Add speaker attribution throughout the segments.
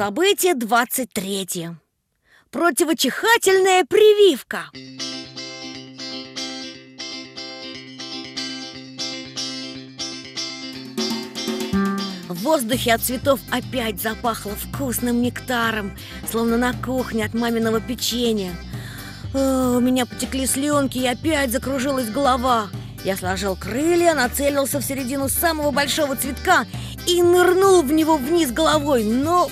Speaker 1: Событие 23. Противочихательная прививка. В воздухе от цветов опять запахло вкусным нектаром, словно на кухне от маминого печенья. О, у меня потекли слюнки и опять закружилась голова. Я сложил крылья, нацелился в середину самого большого цветка и нырнул в него вниз головой, но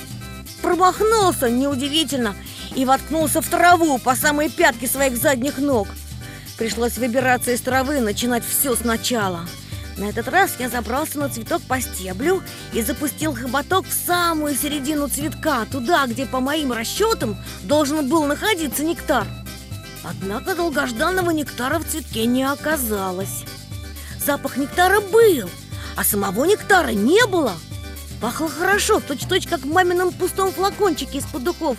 Speaker 1: промахнулся, неудивительно, и воткнулся в траву по самые пятки своих задних ног. Пришлось выбираться из травы, начинать все сначала. На этот раз я забрался на цветок по стеблю и запустил хоботок в самую середину цветка, туда, где, по моим расчетам, должен был находиться нектар. Однако долгожданного нектара в цветке не оказалось. Запах нектара был, а самого нектара не было. Пахло хорошо, точь-точь, как в мамином пустом флакончике из-под духов.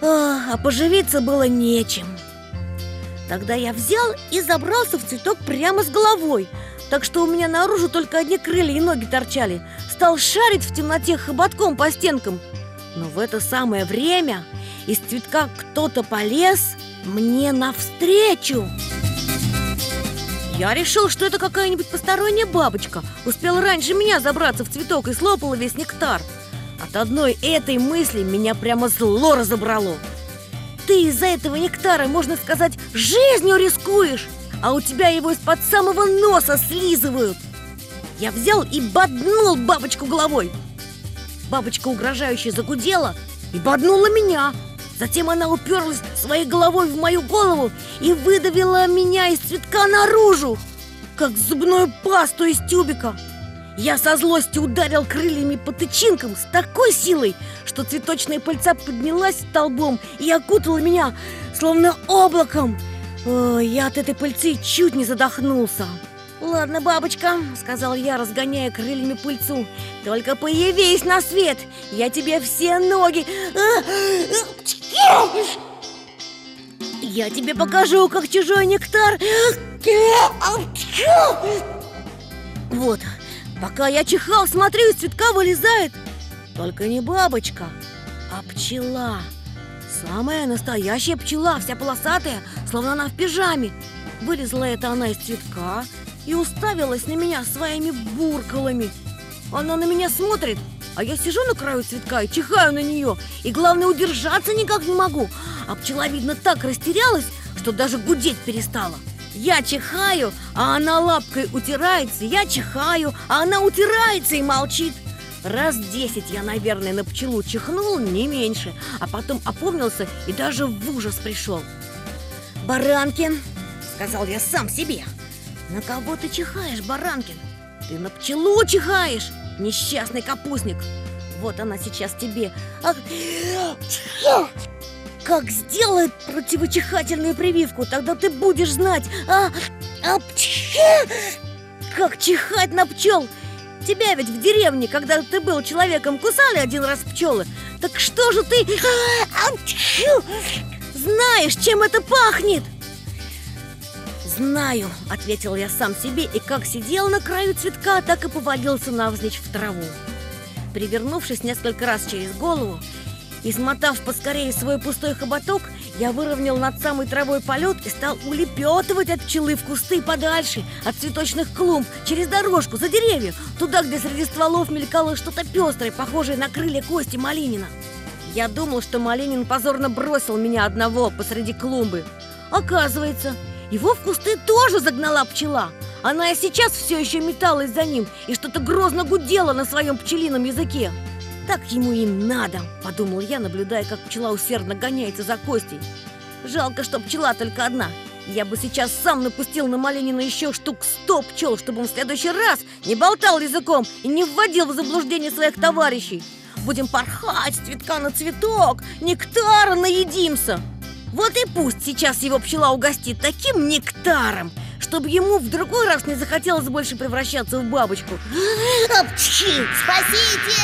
Speaker 1: А, а поживиться было нечем. Тогда я взял и забрался в цветок прямо с головой, так что у меня наружу только одни крылья и ноги торчали. Стал шарить в темноте хоботком по стенкам. Но в это самое время из цветка кто-то полез мне навстречу. Я решил, что это какая-нибудь посторонняя бабочка. Успела раньше меня забраться в цветок и слопала весь нектар. От одной этой мысли меня прямо зло разобрало. Ты из-за этого нектара, можно сказать, жизнью рискуешь А у тебя его из-под самого носа слизывают. Я взял и боднул бабочку головой. Бабочка угрожающе загудела и боднула меня Затем она уперлась своей головой в мою голову и выдавила меня из цветка наружу, как зубную пасту из тюбика. Я со злости ударил крыльями по тычинкам с такой силой, что цветочная пыльца поднялась столбом и окутала меня, словно облаком. Ой, я от этой пыльцы чуть не задохнулся. «Ладно, бабочка», — сказал я, разгоняя крыльями пыльцу. Только появись на свет, я тебе все ноги Я тебе покажу, как чужой нектар. Вот, пока я чихал, смотрю, из цветка вылезает. Только не бабочка, а пчела. Самая настоящая пчела, вся полосатая, словно она в пижаме. Вылезла это она из цветка и уставилась на меня своими буркалами. Она на меня смотрит, а я сижу на краю цветка и чихаю на нее, и главное удержаться никак не могу. А пчела, видно, так растерялась, что даже гудеть перестала. Я чихаю, а она лапкой утирается, я чихаю, а она утирается и молчит. Раз десять я, наверное, на пчелу чихнул, не меньше, а потом опомнился и даже в ужас пришел. «Баранкин», — сказал я сам себе, — на кого ты чихаешь, Баранкин? Ты на пчелу чихаешь, несчастный капустник Вот она сейчас тебе. Как сделает противочихательную прививку, тогда ты будешь знать а... А... Как чихать на пчел Тебя ведь в деревне, когда ты был человеком, кусали один раз пчелы Так что же ты... Знаешь, чем это пахнет? «Знаю», — ответил я сам себе, и как сидел на краю цветка, так и повалился навзничь в траву. Привернувшись несколько раз через голову и смотав поскорее свой пустой хоботок, я выровнял над самой травой полет и стал улепетывать от пчелы в кусты подальше, от цветочных клумб, через дорожку, за деревья, туда, где среди стволов мелькало что-то пестрое, похожее на крылья Кости Малинина. Я думал, что Малинин позорно бросил меня одного посреди клумбы. Оказывается, его в кусты тоже загнала пчела Она и сейчас все еще металась за ним И что-то грозно гудела на своем пчелином языке Так ему и надо, подумал я, наблюдая, как пчела усердно гоняется за Костей Жалко, что пчела только одна я бы сейчас сам напустил на Малинина еще штук сто пчел, чтобы он в следующий раз не болтал языком и не вводил в заблуждение своих товарищей. Будем порхать с цветка на цветок, нектара наедимся. Вот и пусть сейчас его пчела угостит таким нектаром, чтобы ему в другой раз не захотелось больше превращаться в бабочку.
Speaker 2: Спасите!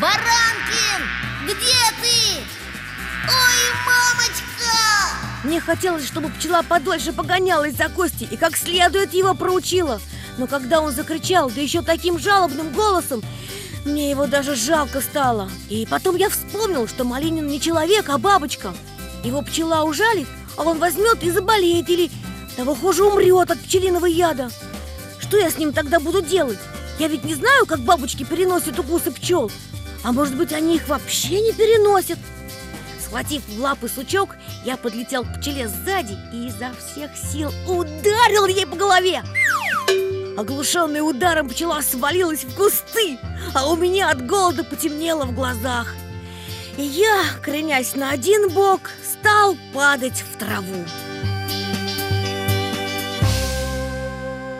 Speaker 2: Баранкин! Где ты? Ой, мамочка!
Speaker 1: Мне хотелось, чтобы пчела подольше погонялась за Костей и как следует его проучила. Но когда он закричал, да еще таким жалобным голосом, Мне его даже жалко стало И потом я вспомнил, что Малинин не человек, а бабочка Его пчела ужалит, а он возьмет и заболеет Или того хуже умрет от пчелиного яда Что я с ним тогда буду делать? Я ведь не знаю, как бабочки переносят укусы пчел А может быть, они их вообще не переносят? Схватив в лапы сучок, я подлетел к пчеле сзади и изо всех сил ударил ей по голове Оглушенная ударом пчела свалилась в кусты, а у меня от голода потемнело в глазах. И я, кренясь на один бок, стал падать в траву.